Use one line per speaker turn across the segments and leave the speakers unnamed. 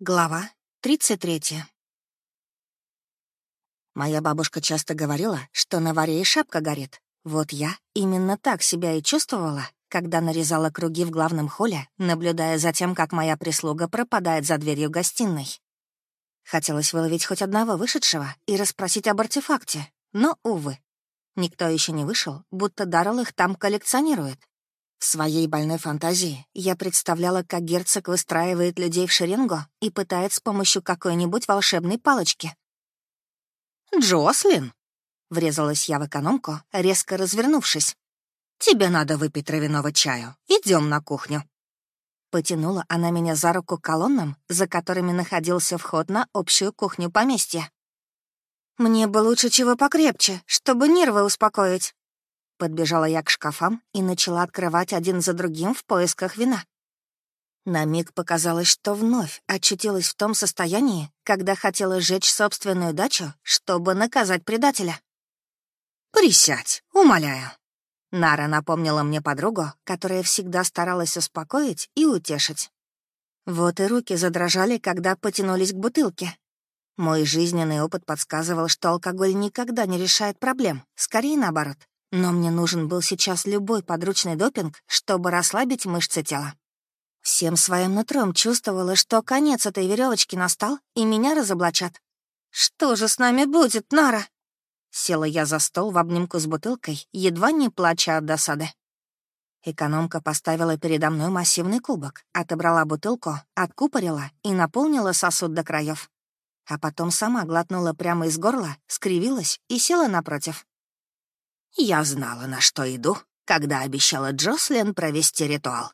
Глава 33. Моя бабушка часто говорила, что на варе и шапка горит. Вот я именно так себя и чувствовала, когда нарезала круги в главном холле, наблюдая за тем, как моя прислуга пропадает за дверью гостиной. Хотелось выловить хоть одного вышедшего и расспросить об артефакте, но, увы. Никто еще не вышел, будто Даррелл их там коллекционирует. В своей больной фантазии я представляла, как герцог выстраивает людей в шеренгу и пытает с помощью какой-нибудь волшебной палочки. «Джослин!» — врезалась я в экономку, резко развернувшись. «Тебе надо выпить травяного чаю. Идем на кухню». Потянула она меня за руку колоннам, за которыми находился вход на общую кухню поместья. «Мне бы лучше чего покрепче, чтобы нервы успокоить», Подбежала я к шкафам и начала открывать один за другим в поисках вина. На миг показалось, что вновь очутилась в том состоянии, когда хотела сжечь собственную дачу, чтобы наказать предателя. «Присядь, умоляю». Нара напомнила мне подругу, которая всегда старалась успокоить и утешить. Вот и руки задрожали, когда потянулись к бутылке. Мой жизненный опыт подсказывал, что алкоголь никогда не решает проблем, скорее наоборот. Но мне нужен был сейчас любой подручный допинг, чтобы расслабить мышцы тела. Всем своим нутром чувствовала, что конец этой веревочки настал, и меня разоблачат. «Что же с нами будет, Нара?» Села я за стол в обнимку с бутылкой, едва не плача от досады. Экономка поставила передо мной массивный кубок, отобрала бутылку, откупорила и наполнила сосуд до краев. А потом сама глотнула прямо из горла, скривилась и села напротив. «Я знала, на что иду, когда обещала Джослин провести ритуал».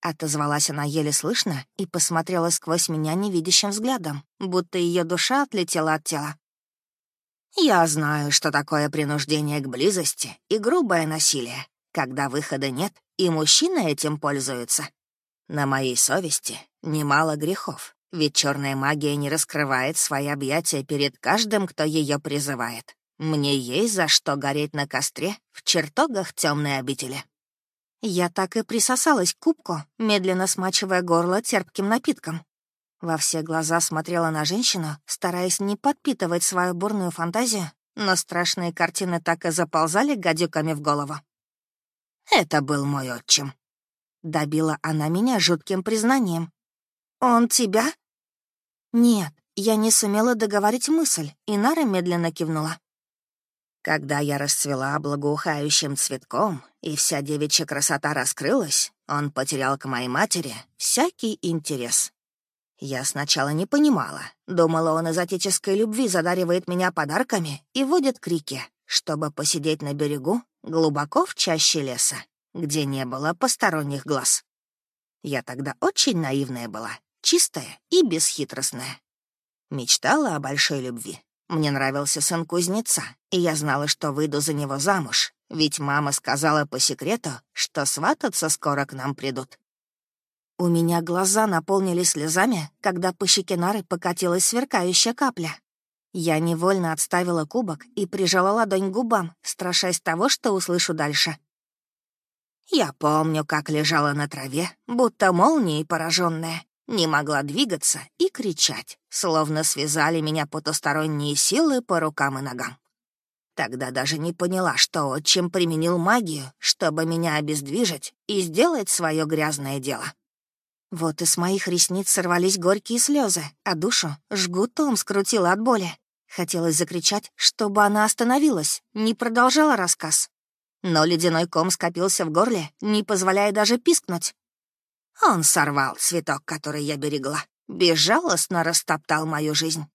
Отозвалась она еле слышно и посмотрела сквозь меня невидящим взглядом, будто ее душа отлетела от тела. «Я знаю, что такое принуждение к близости и грубое насилие, когда выхода нет, и мужчины этим пользуются. На моей совести немало грехов, ведь черная магия не раскрывает свои объятия перед каждым, кто ее призывает. Мне есть за что гореть на костре в чертогах темной обители. Я так и присосалась к кубку, медленно смачивая горло терпким напитком. Во все глаза смотрела на женщину, стараясь не подпитывать свою бурную фантазию, но страшные картины так и заползали гадюками в голову. «Это был мой отчим», — добила она меня жутким признанием. «Он тебя?» «Нет, я не сумела договорить мысль, и Нара медленно кивнула. Когда я расцвела благоухающим цветком, и вся девичья красота раскрылась, он потерял к моей матери всякий интерес. Я сначала не понимала. Думала, он из отеческой любви задаривает меня подарками и водит к реке, чтобы посидеть на берегу глубоко в чаще леса, где не было посторонних глаз. Я тогда очень наивная была, чистая и бесхитростная. Мечтала о большой любви, мне нравился сын кузнеца, и я знала, что выйду за него замуж, ведь мама сказала по секрету, что свататься скоро к нам придут. У меня глаза наполнились слезами, когда по щеке Нары покатилась сверкающая капля. Я невольно отставила кубок и прижала ладонь к губам, страшась того, что услышу дальше. Я помню, как лежала на траве, будто молнией пораженная. Не могла двигаться и кричать, словно связали меня потусторонние силы по рукам и ногам. Тогда даже не поняла, что отчим применил магию, чтобы меня обездвижить и сделать свое грязное дело. Вот из моих ресниц сорвались горькие слезы, а душу жгутом скрутила от боли. Хотелось закричать, чтобы она остановилась, не продолжала рассказ. Но ледяной ком скопился в горле, не позволяя даже пискнуть. Он сорвал цветок, который я берегла, безжалостно растоптал мою жизнь.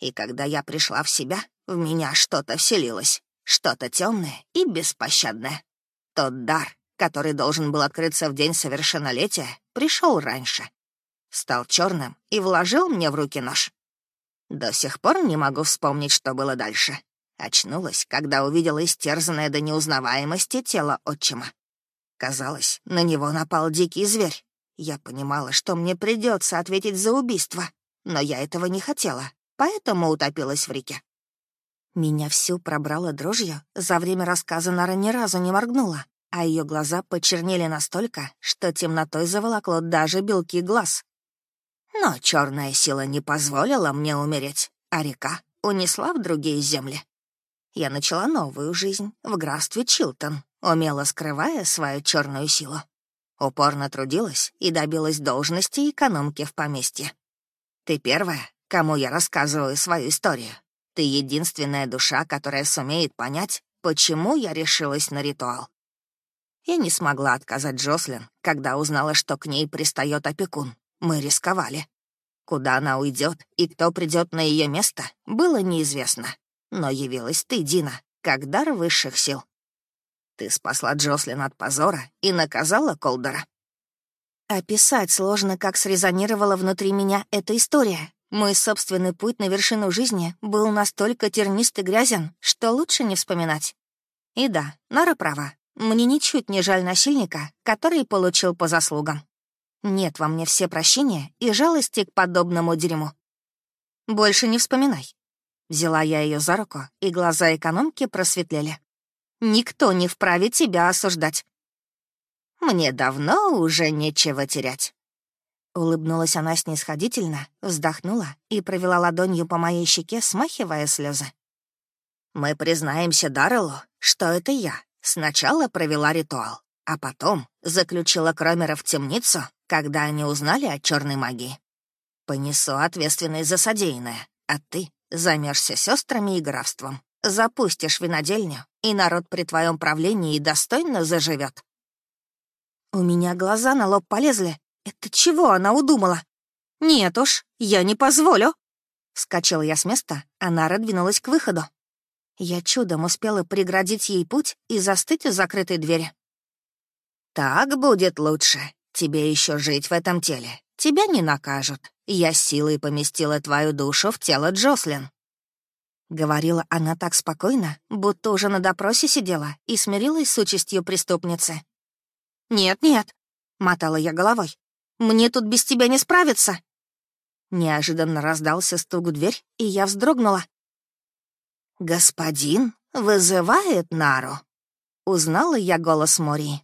И когда я пришла в себя, в меня что-то вселилось, что-то темное и беспощадное. Тот дар, который должен был открыться в день совершеннолетия, пришел раньше. Стал черным и вложил мне в руки нож. До сих пор не могу вспомнить, что было дальше. Очнулась, когда увидела истерзанное до неузнаваемости тело отчима. Казалось, на него напал дикий зверь, я понимала, что мне придется ответить за убийство, но я этого не хотела, поэтому утопилась в реке. Меня всю пробрало дрожью, за время рассказа Нара ни разу не моргнула, а ее глаза почернели настолько, что темнотой заволокло даже белки глаз. Но черная сила не позволила мне умереть, а река унесла в другие земли. Я начала новую жизнь в графстве Чилтон, умело скрывая свою черную силу. Упорно трудилась и добилась должности экономки в поместье. Ты первая, кому я рассказываю свою историю. Ты единственная душа, которая сумеет понять, почему я решилась на ритуал. Я не смогла отказать Джослин, когда узнала, что к ней пристает опекун. Мы рисковали. Куда она уйдет и кто придет на ее место, было неизвестно. Но явилась ты, Дина, как дар высших сил. Ты спасла Джослин от позора и наказала Колдера. Описать сложно, как срезонировала внутри меня эта история. Мой собственный путь на вершину жизни был настолько тернист и грязен, что лучше не вспоминать. И да, Нара права. Мне ничуть не жаль насильника, который получил по заслугам. Нет во мне все прощения и жалости к подобному дерьму. Больше не вспоминай. Взяла я ее за руку, и глаза экономки просветлели. Никто не вправе тебя осуждать. Мне давно уже нечего терять. Улыбнулась она снисходительно, вздохнула и провела ладонью по моей щеке, смахивая слезы. Мы признаемся Дарреллу, что это я сначала провела ритуал, а потом заключила Кромера в темницу, когда они узнали о черной магии. Понесу ответственность за содеянное, а ты займешься сестрами и графством, запустишь винодельню, и народ при твоем правлении достойно заживет. У меня глаза на лоб полезли. Это чего она удумала? Нет уж, я не позволю. Вскочила я с места, а Нара к выходу. Я чудом успела преградить ей путь и застыть у закрытой двери. «Так будет лучше. Тебе еще жить в этом теле. Тебя не накажут. Я силой поместила твою душу в тело Джослин». Говорила она так спокойно, будто уже на допросе сидела и смирилась с участью преступницы. «Нет-нет», — мотала я головой, — «мне тут без тебя не справиться». Неожиданно раздался стук в дверь, и я вздрогнула. «Господин вызывает Нару». Узнала я голос Мори.